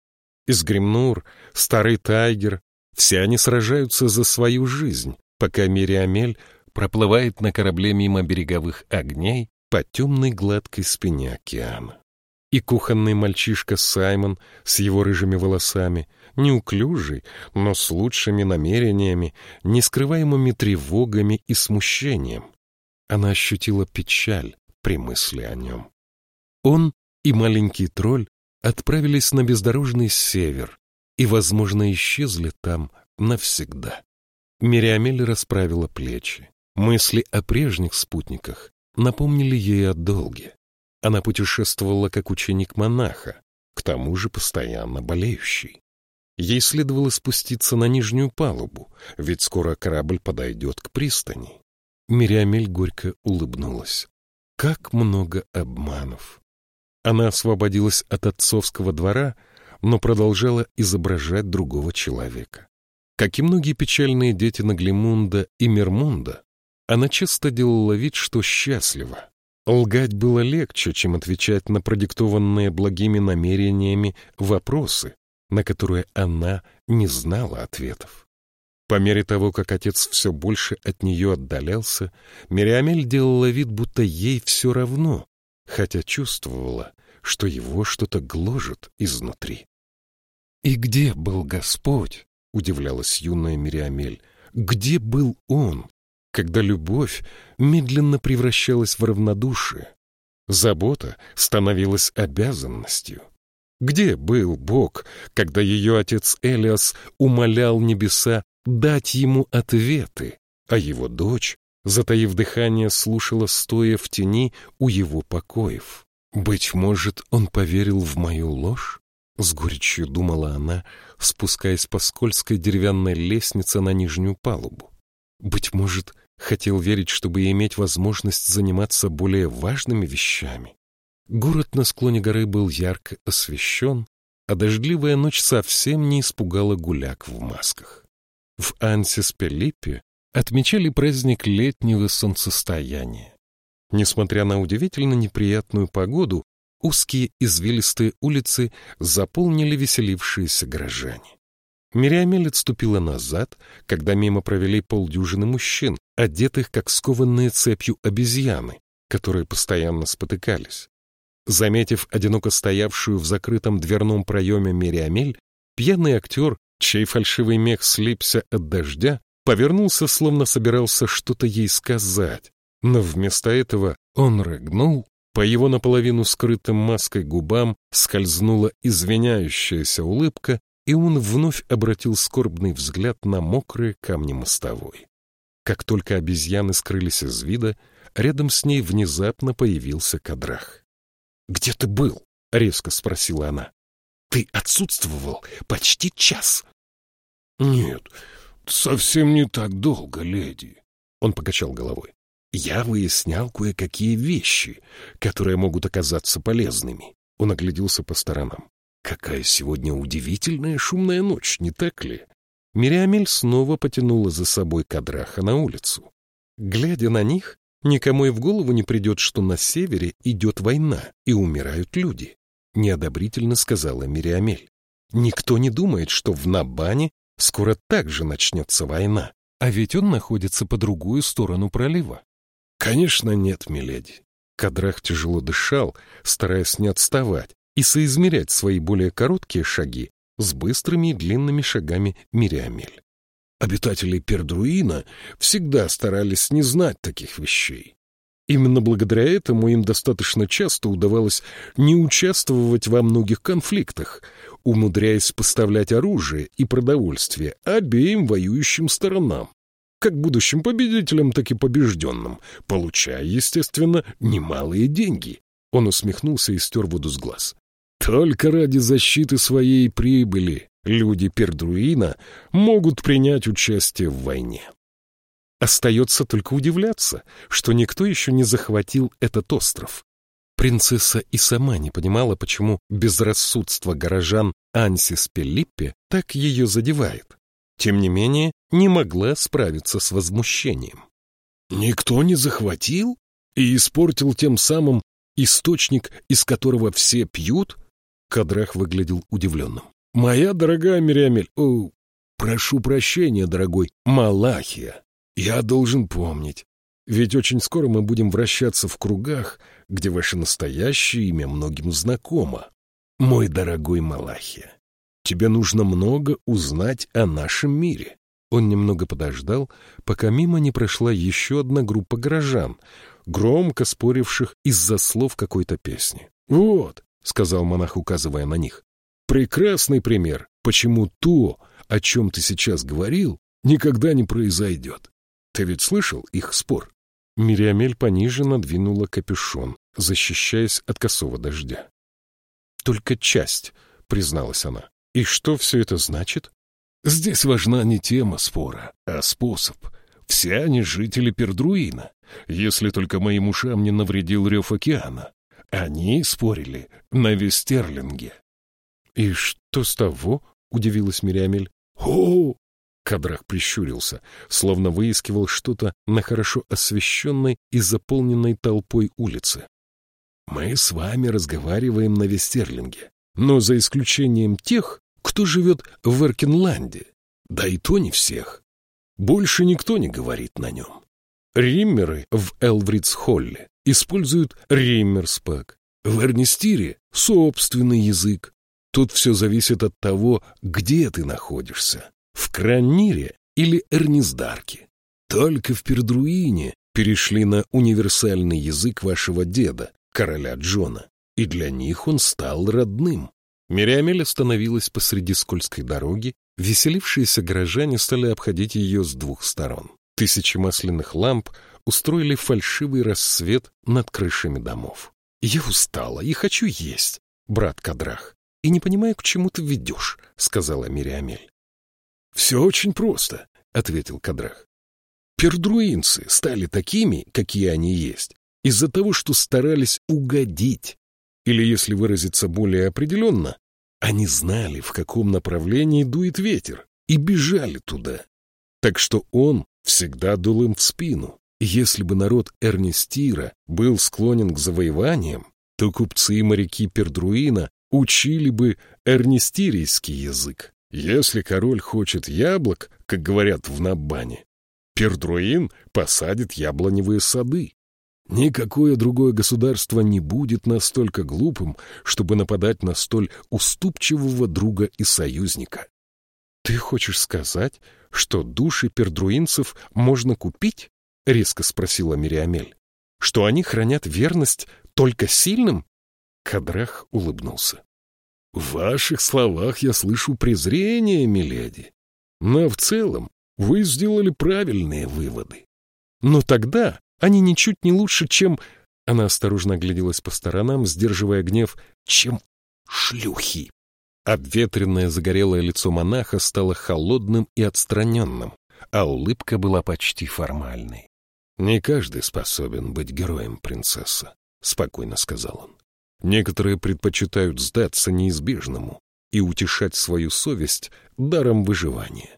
Изгримнур, Старый Тайгер — все они сражаются за свою жизнь, пока Мириамель проплывает на корабле мимо береговых огней по темной гладкой спине океана. И кухонный мальчишка Саймон с его рыжими волосами, неуклюжий, но с лучшими намерениями, нескрываемыми тревогами и смущением. Она ощутила печаль при мысли о нем. Он и маленький тролль отправились на бездорожный север и, возможно, исчезли там навсегда. Мириамель расправила плечи. Мысли о прежних спутниках напомнили ей о долге. Она путешествовала как ученик монаха, к тому же постоянно болеющий. Ей следовало спуститься на нижнюю палубу, ведь скоро корабль подойдет к пристани. Мириамель горько улыбнулась. Как много обманов! Она освободилась от отцовского двора, но продолжала изображать другого человека. Как и многие печальные дети Наглимунда и Мермунда, она часто делала вид, что счастлива. Лгать было легче, чем отвечать на продиктованные благими намерениями вопросы, на которые она не знала ответов. По мере того, как отец все больше от нее отдалялся, Мириамель делала вид, будто ей все равно, хотя чувствовала, что его что-то гложет изнутри. «И где был Господь?» — удивлялась юная Мириамель. «Где был Он, когда любовь медленно превращалась в равнодушие? Забота становилась обязанностью. Где был Бог, когда ее отец Элиас умолял небеса дать ему ответы, а его дочь, затаив дыхание, слушала, стоя в тени у его покоев? «Быть может, он поверил в мою ложь?» С горечью думала она, спускаясь по скользкой деревянной лестнице на нижнюю палубу. Быть может, хотел верить, чтобы иметь возможность заниматься более важными вещами. Город на склоне горы был ярко освещен, а дождливая ночь совсем не испугала гуляк в масках. В Ансис-Пелиппе отмечали праздник летнего солнцестояния. Несмотря на удивительно неприятную погоду, Узкие извилистые улицы заполнили веселившиеся горожане. Мириамель отступила назад, когда мимо провели полдюжины мужчин, одетых как скованные цепью обезьяны, которые постоянно спотыкались. Заметив одиноко стоявшую в закрытом дверном проеме Мириамель, пьяный актер, чей фальшивый мех слипся от дождя, повернулся, словно собирался что-то ей сказать, но вместо этого он рыгнул по его наполовину скрытым маской губам скользнула извиняющаяся улыбка, и он вновь обратил скорбный взгляд на мокрые камни мостовой. Как только обезьяны скрылись из вида, рядом с ней внезапно появился кадрах. «Где ты был?» — резко спросила она. «Ты отсутствовал почти час». «Нет, совсем не так долго, леди», — он покачал головой. Я выяснял кое-какие вещи, которые могут оказаться полезными. Он огляделся по сторонам. Какая сегодня удивительная шумная ночь, не так ли? Мириамель снова потянула за собой кадраха на улицу. Глядя на них, никому и в голову не придет, что на севере идет война и умирают люди, неодобрительно сказала Мириамель. Никто не думает, что в Набане скоро также начнется война, а ведь он находится по другую сторону пролива. «Конечно нет, миледи». Кадрах тяжело дышал, стараясь не отставать и соизмерять свои более короткие шаги с быстрыми и длинными шагами Мириамель. Обитатели Пердруина всегда старались не знать таких вещей. Именно благодаря этому им достаточно часто удавалось не участвовать во многих конфликтах, умудряясь поставлять оружие и продовольствие обеим воюющим сторонам, как будущим победителям, так и побежденным, получая, естественно, немалые деньги. Он усмехнулся и стер воду с глаз. Только ради защиты своей прибыли люди Пердруина могут принять участие в войне. Остается только удивляться, что никто еще не захватил этот остров. Принцесса и сама не понимала, почему безрассудство горожан Ансис Пелиппе так ее задевает. Тем не менее, не могла справиться с возмущением. «Никто не захватил? И испортил тем самым источник, из которого все пьют?» Кадрах выглядел удивленным. «Моя дорогая Мириамель, о, прошу прощения, дорогой, Малахия, я должен помнить, ведь очень скоро мы будем вращаться в кругах, где ваше настоящее имя многим знакомо. Мой дорогой Малахия, тебе нужно много узнать о нашем мире». Он немного подождал, пока мимо не прошла еще одна группа горожан, громко споривших из-за слов какой-то песни. «Вот», — сказал монах, указывая на них, — «прекрасный пример, почему то, о чем ты сейчас говорил, никогда не произойдет. Ты ведь слышал их спор?» Мириамель пониже надвинула капюшон, защищаясь от косого дождя. «Только часть», — призналась она. «И что все это значит?» «Здесь важна не тема спора, а способ. Все они жители Пердруина, если только моим ушам не навредил рев океана. Они спорили на Вестерлинге». «И что с того?» — удивилась Мириамель. «О, Кадрах прищурился, словно выискивал что-то на хорошо освещенной и заполненной толпой улице. «Мы с вами разговариваем на Вестерлинге, но за исключением тех, кто живет в Эркинланде. Да и то не всех. Больше никто не говорит на нем. Риммеры в Элвридс-Холле используют риммерспак. В Эрнистире — собственный язык. Тут все зависит от того, где ты находишься в Краннире или Эрниздарке. Только в Пердруине перешли на универсальный язык вашего деда, короля Джона, и для них он стал родным. Мириамель остановилась посреди скользкой дороги, веселившиеся горожане стали обходить ее с двух сторон. Тысячи масляных ламп устроили фальшивый рассвет над крышами домов. «Я устала и хочу есть, брат Кадрах, и не понимаю, к чему ты ведешь», — сказала Мириамель. «Все очень просто», — ответил Кадрах. «Пердруинцы стали такими, какие они есть, из-за того, что старались угодить. Или, если выразиться более определенно, они знали, в каком направлении дует ветер, и бежали туда. Так что он всегда дул им в спину. Если бы народ Эрнестира был склонен к завоеваниям, то купцы и моряки Пердруина учили бы эрнестирийский язык. Если король хочет яблок, как говорят в Наббане, Пердруин посадит яблоневые сады. Никакое другое государство не будет настолько глупым, чтобы нападать на столь уступчивого друга и союзника. «Ты хочешь сказать, что души пердруинцев можно купить?» — резко спросила Мириамель. «Что они хранят верность только сильным?» Кадрах улыбнулся. В ваших словах я слышу презрение, миледи. Но в целом вы сделали правильные выводы. Но тогда они ничуть не лучше, чем... Она осторожно огляделась по сторонам, сдерживая гнев, чем шлюхи. Обветренное загорелое лицо монаха стало холодным и отстраненным, а улыбка была почти формальной. «Не каждый способен быть героем, принцесса», — спокойно сказал он. Некоторые предпочитают сдаться неизбежному и утешать свою совесть даром выживания.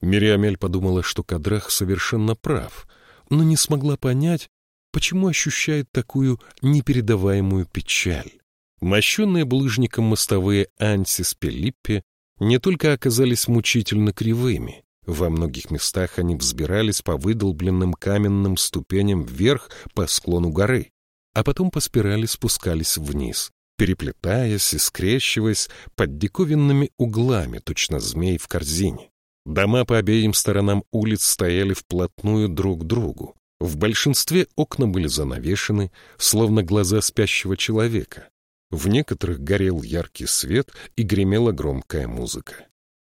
Мириамель подумала, что Кадрах совершенно прав, но не смогла понять, почему ощущает такую непередаваемую печаль. Мощенные булыжником мостовые Ансис Пелиппе не только оказались мучительно кривыми, во многих местах они взбирались по выдолбленным каменным ступеням вверх по склону горы, а потом по спирали спускались вниз, переплетаясь и скрещиваясь под диковинными углами, точно змей в корзине. Дома по обеим сторонам улиц стояли вплотную друг к другу, В большинстве окна были занавешены, словно глаза спящего человека. В некоторых горел яркий свет и гремела громкая музыка.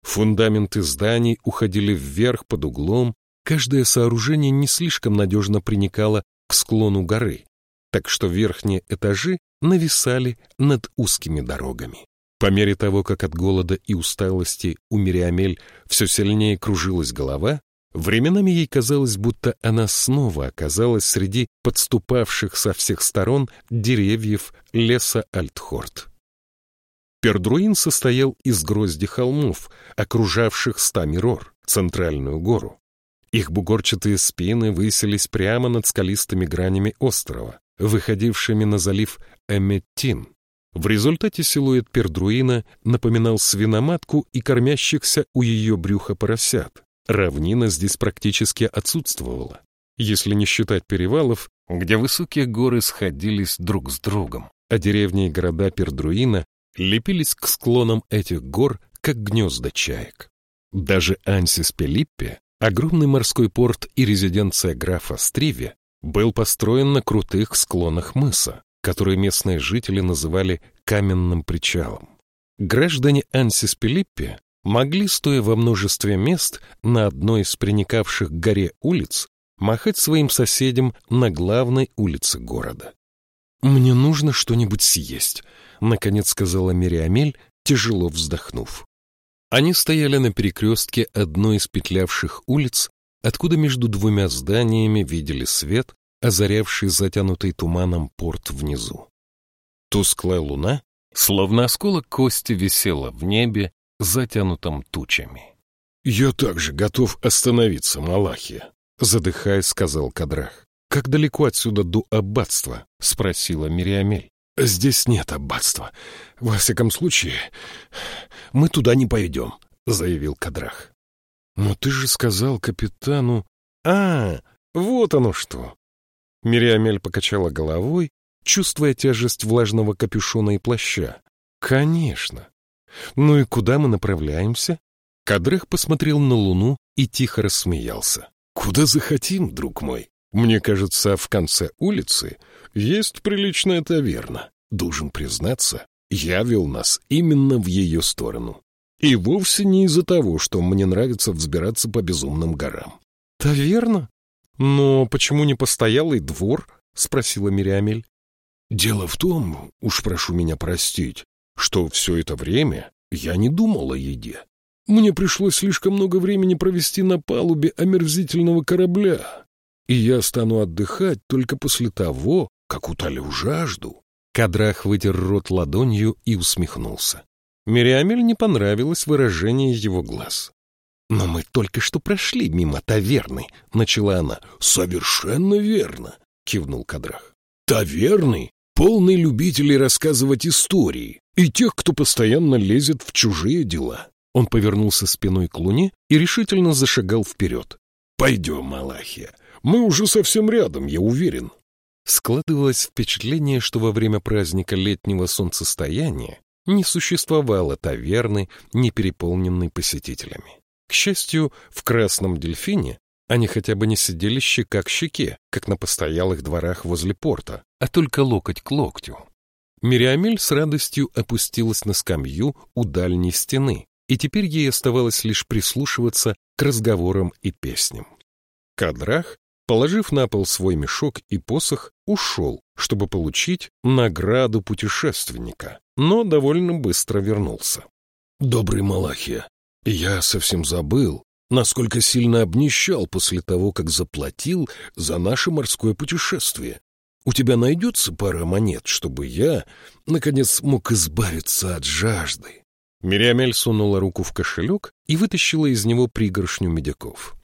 Фундаменты зданий уходили вверх под углом, каждое сооружение не слишком надежно приникало к склону горы, так что верхние этажи нависали над узкими дорогами. По мере того, как от голода и усталости у Мириамель все сильнее кружилась голова, временами ей казалось, будто она снова оказалась среди подступавших со всех сторон деревьев леса Альтхорт. Пердруин состоял из грозди холмов, окружавших Стамирор, центральную гору. Их бугорчатые спины высились прямо над скалистыми гранями острова, выходившими на залив Эметтин. В результате силуэт Пердруина напоминал свиноматку и кормящихся у ее брюха поросят. Равнина здесь практически отсутствовала, если не считать перевалов, где высокие горы сходились друг с другом, а деревни и города Пердруина лепились к склонам этих гор, как гнезда чаек. Даже Ансис Пелиппе, огромный морской порт и резиденция графа Стриви, был построен на крутых склонах мыса, которые местные жители называли каменным причалом. Граждане Ансис Пелиппе могли, стоя во множестве мест на одной из приникавших к горе улиц, махать своим соседям на главной улице города. «Мне нужно что-нибудь съесть», — наконец сказала Мириамель, тяжело вздохнув. Они стояли на перекрестке одной из петлявших улиц, откуда между двумя зданиями видели свет, озарявший затянутый туманом порт внизу. Тусклая луна, словно осколок кости, висела в небе, затянутом тучами. «Я также готов остановиться, Малахия», — задыхаясь, сказал Кадрах. «Как далеко отсюда до аббатства?» — спросила Мириамель. «Здесь нет аббатства. Во всяком случае, мы туда не пойдем», — заявил Кадрах. «Но ты же сказал капитану...» «А, вот оно что!» Мириамель покачала головой, чувствуя тяжесть влажного капюшона и плаща. «Конечно. Ну и куда мы направляемся?» Кадрах посмотрел на луну и тихо рассмеялся. «Куда захотим, друг мой. Мне кажется, в конце улицы есть приличная таверна. Должен признаться, я вел нас именно в ее сторону. И вовсе не из-за того, что мне нравится взбираться по безумным горам. «Таверна? Но почему не постоялый двор?» — спросила Мириамель. «Дело в том, уж прошу меня простить, что все это время я не думал о еде. Мне пришлось слишком много времени провести на палубе омерзительного корабля, и я стану отдыхать только после того, как утолю жажду. Кадрах вытер рот ладонью и усмехнулся. Мириамель не понравилось выражение его глаз. «Но мы только что прошли мимо таверны», — начала она. «Совершенно верно», — кивнул Кадрах. «Таверны — полные любители рассказывать истории и тех, кто постоянно лезет в чужие дела». Он повернулся спиной к луне и решительно зашагал вперед. «Пойдем, Малахия. Мы уже совсем рядом, я уверен». Складывалось впечатление, что во время праздника летнего солнцестояния не существовало таверны, не переполненной посетителями. К счастью, в «Красном дельфине» они хотя бы не сидели щека к щеке, как на постоялых дворах возле порта, а только локоть к локтю. Мириамель с радостью опустилась на скамью у дальней стены, и теперь ей оставалось лишь прислушиваться к разговорам и песням. Кадрах Положив на пол свой мешок и посох, ушел, чтобы получить награду путешественника, но довольно быстро вернулся. «Добрый Малахия, я совсем забыл, насколько сильно обнищал после того, как заплатил за наше морское путешествие. У тебя найдется пара монет, чтобы я, наконец, мог избавиться от жажды?» Мириамель сунула руку в кошелек и вытащила из него пригоршню медяков.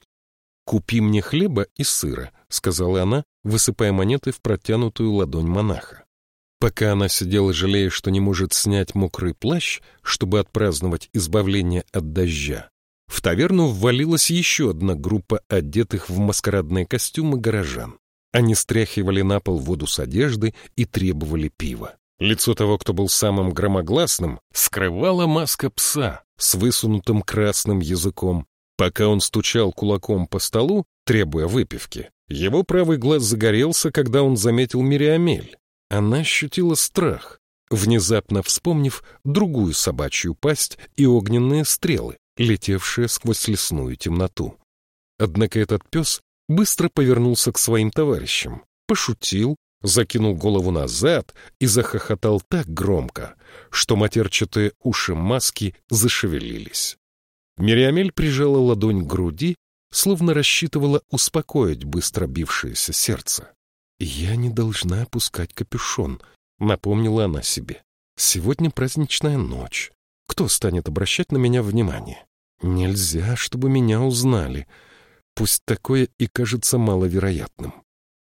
«Купи мне хлеба и сыра», — сказала она, высыпая монеты в протянутую ладонь монаха. Пока она сидела, жалея, что не может снять мокрый плащ, чтобы отпраздновать избавление от дождя, в таверну ввалилась еще одна группа одетых в маскарадные костюмы горожан. Они стряхивали на пол воду с одежды и требовали пива. Лицо того, кто был самым громогласным, скрывала маска пса с высунутым красным языком, Пока он стучал кулаком по столу, требуя выпивки, Его правый глаз загорелся, когда он заметил Мириамель. Она ощутила страх, внезапно вспомнив другую собачью пасть и огненные стрелы, летевшие сквозь лесную темноту. Однако этот пес быстро повернулся к своим товарищам, пошутил, закинул голову назад и захохотал так громко, что матерчатые уши маски зашевелились. Мириамель прижала ладонь к груди, словно рассчитывала успокоить быстро бившееся сердце. «Я не должна опускать капюшон», — напомнила она себе. «Сегодня праздничная ночь. Кто станет обращать на меня внимание? Нельзя, чтобы меня узнали. Пусть такое и кажется маловероятным».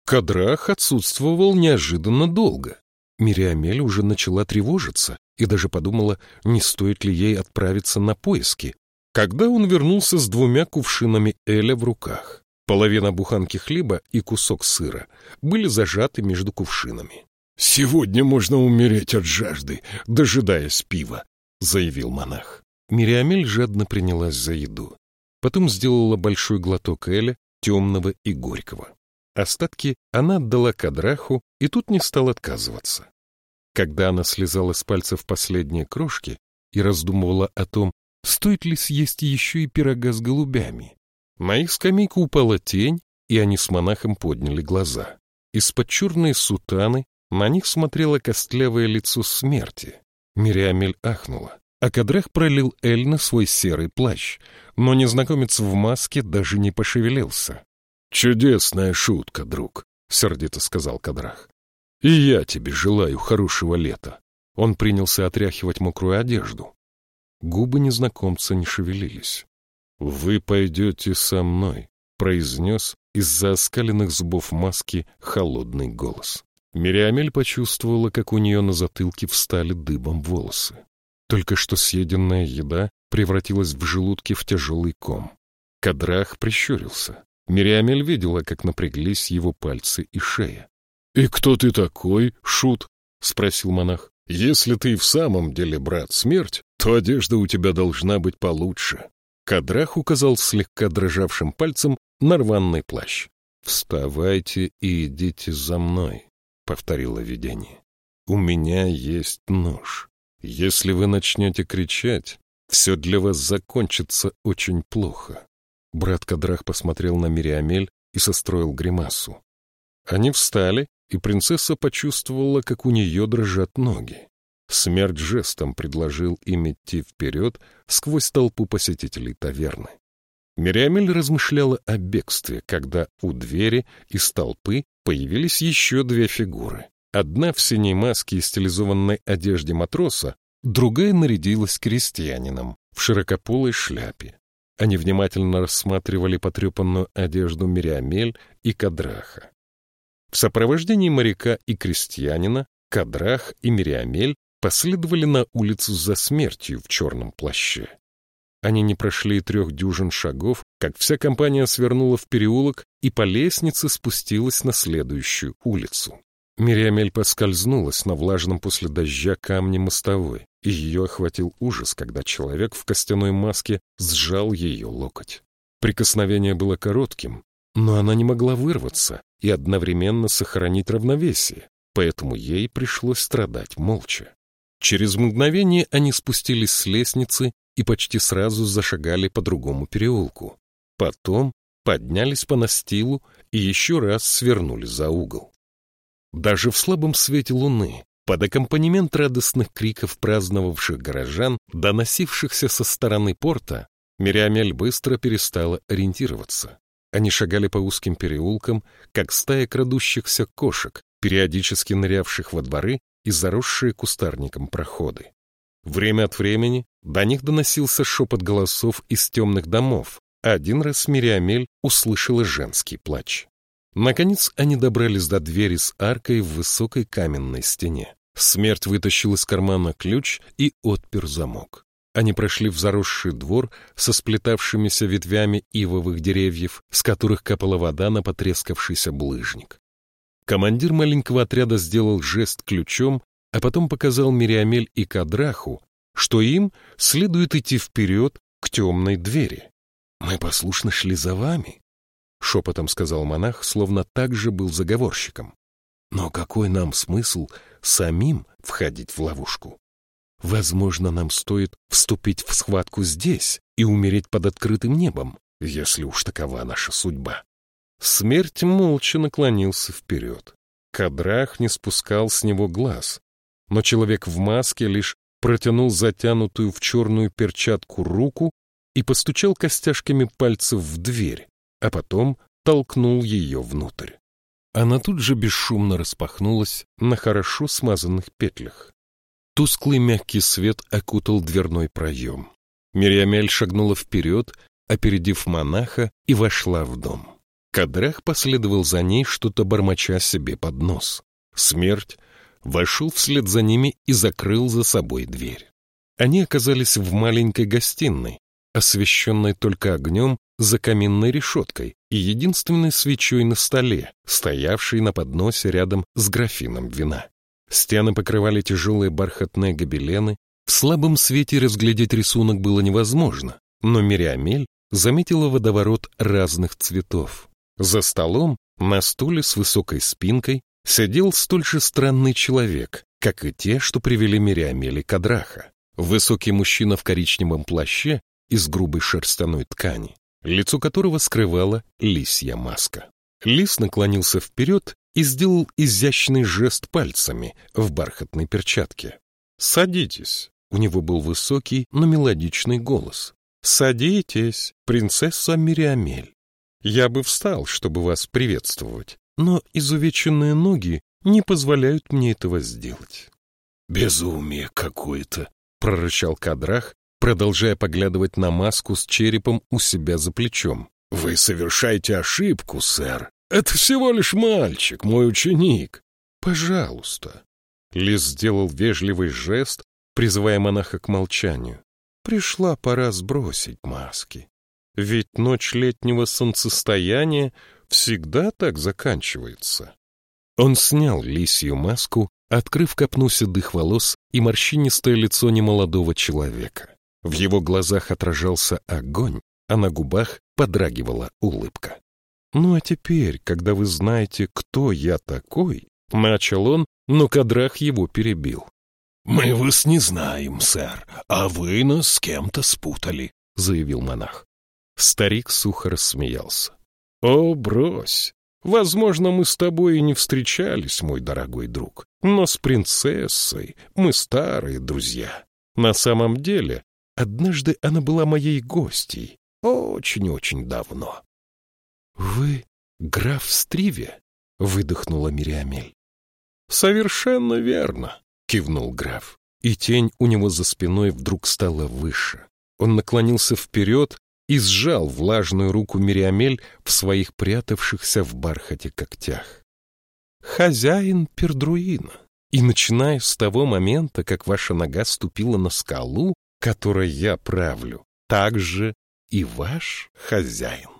Кадрах отсутствовал неожиданно долго. Мириамель уже начала тревожиться и даже подумала, не стоит ли ей отправиться на поиски, когда он вернулся с двумя кувшинами Эля в руках. Половина буханки хлеба и кусок сыра были зажаты между кувшинами. «Сегодня можно умереть от жажды, дожидаясь пива», — заявил монах. Мириамель жадно принялась за еду. Потом сделала большой глоток Эля, темного и горького. Остатки она отдала Кадраху, и тут не стал отказываться. Когда она слезала с пальцев последние крошки и раздумывала о том, стоит ли съесть еще и пирога с голубями, на их скамейку упала тень, и они с монахом подняли глаза. Из-под черной сутаны на них смотрело костлявое лицо смерти. Мириамель ахнула, а Кадрах пролил Эль на свой серый плащ, но незнакомец в маске даже не пошевелился. «Чудесная шутка, друг», — сердито сказал Кадрах. «И я тебе желаю хорошего лета». Он принялся отряхивать мокрую одежду. Губы незнакомца не шевелились. «Вы пойдете со мной», — произнес из-за оскаленных зубов маски холодный голос. Мириамель почувствовала, как у нее на затылке встали дыбом волосы. Только что съеденная еда превратилась в желудке в тяжелый ком. Кадрах прищурился. Мириамель видела, как напряглись его пальцы и шея. — И кто ты такой, Шут? — спросил монах. — Если ты в самом деле брат смерть, то одежда у тебя должна быть получше. Кадрах указал слегка дрожавшим пальцем на рваный плащ. «Вставайте и идите за мной», — повторило видение. «У меня есть нож. Если вы начнете кричать, все для вас закончится очень плохо. Брат Кадрах посмотрел на Мириамель и состроил гримасу. Они встали, и принцесса почувствовала, как у нее дрожат ноги. Смерть жестом предложил им идти вперед сквозь толпу посетителей таверны. Мириамель размышляла о бегстве, когда у двери из толпы появились еще две фигуры. Одна в синей маске и стилизованной одежде матроса, другая нарядилась крестьянином в широкополой шляпе. Они внимательно рассматривали потрепанную одежду Мириамель и Кадраха. В сопровождении моряка и крестьянина Кадрах и Мириамель последовали на улицу за смертью в черном плаще. Они не прошли трех дюжин шагов, как вся компания свернула в переулок и по лестнице спустилась на следующую улицу. Мириамель поскользнулась на влажном после дождя камне мостовой, и ее охватил ужас, когда человек в костяной маске сжал ее локоть. Прикосновение было коротким, но она не могла вырваться и одновременно сохранить равновесие, поэтому ей пришлось страдать молча. Через мгновение они спустились с лестницы и почти сразу зашагали по другому переулку. Потом поднялись по настилу и еще раз свернули за угол. Даже в слабом свете луны, под аккомпанемент радостных криков праздновавших горожан, доносившихся со стороны порта, Мириамель быстро перестала ориентироваться. Они шагали по узким переулкам, как стая крадущихся кошек, периодически нырявших во дворы и заросшие кустарником проходы. Время от времени до них доносился шепот голосов из темных домов, а один раз Мириамель услышала женский плач. Наконец они добрались до двери с аркой в высокой каменной стене. Смерть вытащил из кармана ключ и отпер замок. Они прошли в заросший двор со сплетавшимися ветвями ивовых деревьев, с которых капала вода на потрескавшийся булыжник. Командир маленького отряда сделал жест ключом, а потом показал Мириамель и Кадраху, что им следует идти вперед к темной двери. «Мы послушно шли за вами», — шепотом сказал монах, словно так же был заговорщиком. «Но какой нам смысл самим входить в ловушку? Возможно, нам стоит вступить в схватку здесь и умереть под открытым небом, если уж такова наша судьба». Смерть молча наклонился вперед. Кадрах не спускал с него глаз, но человек в маске лишь протянул затянутую в черную перчатку руку и постучал костяшками пальцев в дверь, а потом толкнул ее внутрь. Она тут же бесшумно распахнулась на хорошо смазанных петлях. Тусклый мягкий свет окутал дверной проем. Мириамель шагнула вперед, опередив монаха, и вошла в дом. Кадрах последовал за ней, что-то бормоча себе под нос. Смерть вошел вслед за ними и закрыл за собой дверь. Они оказались в маленькой гостиной, освещенной только огнем за каминной решеткой и единственной свечой на столе, стоявшей на подносе рядом с графином вина. Стены покрывали тяжелые бархатные гобелены, в слабом свете разглядеть рисунок было невозможно, но Мириамель заметила водоворот разных цветов. За столом, на стуле с высокой спинкой, сидел столь же странный человек, как и те, что привели Мириамели Кадраха. Высокий мужчина в коричневом плаще из грубой шерстяной ткани, лицо которого скрывала лисья маска. Лис наклонился вперед и сделал изящный жест пальцами в бархатной перчатке. «Садитесь». У него был высокий, но мелодичный голос. «Садитесь, принцесса Мириамель. Я бы встал, чтобы вас приветствовать, но изувеченные ноги не позволяют мне этого сделать. «Безумие какое-то!» — прорычал Кадрах, продолжая поглядывать на маску с черепом у себя за плечом. «Вы совершаете ошибку, сэр. Это всего лишь мальчик, мой ученик. Пожалуйста». Лис сделал вежливый жест, призывая монаха к молчанию. Пришла пора сбросить маски. Ведь ночь летнего солнцестояния всегда так заканчивается. Он снял лисью маску, открыв копну седых волос и морщинистое лицо немолодого человека. В его глазах отражался огонь, а на губах подрагивала улыбка. «Ну а теперь, когда вы знаете, кто я такой», — начал он, но Кадрах его перебил. «Мы вас не знаем, сэр, а вы нас с кем-то спутали», — заявил монах. Старик сухо рассмеялся. «О, брось! Возможно, мы с тобой и не встречались, мой дорогой друг, но с принцессой мы старые друзья. На самом деле, однажды она была моей гостьей, очень-очень давно». «Вы граф Стриве?» — выдохнула Мириамель. «Совершенно верно», — кивнул граф, и тень у него за спиной вдруг стала выше. Он наклонился вперед и сжал влажную руку Мириамель в своих прятавшихся в бархате когтях. «Хозяин Пердруина, и начиная с того момента, как ваша нога ступила на скалу, которой я правлю, так же и ваш хозяин».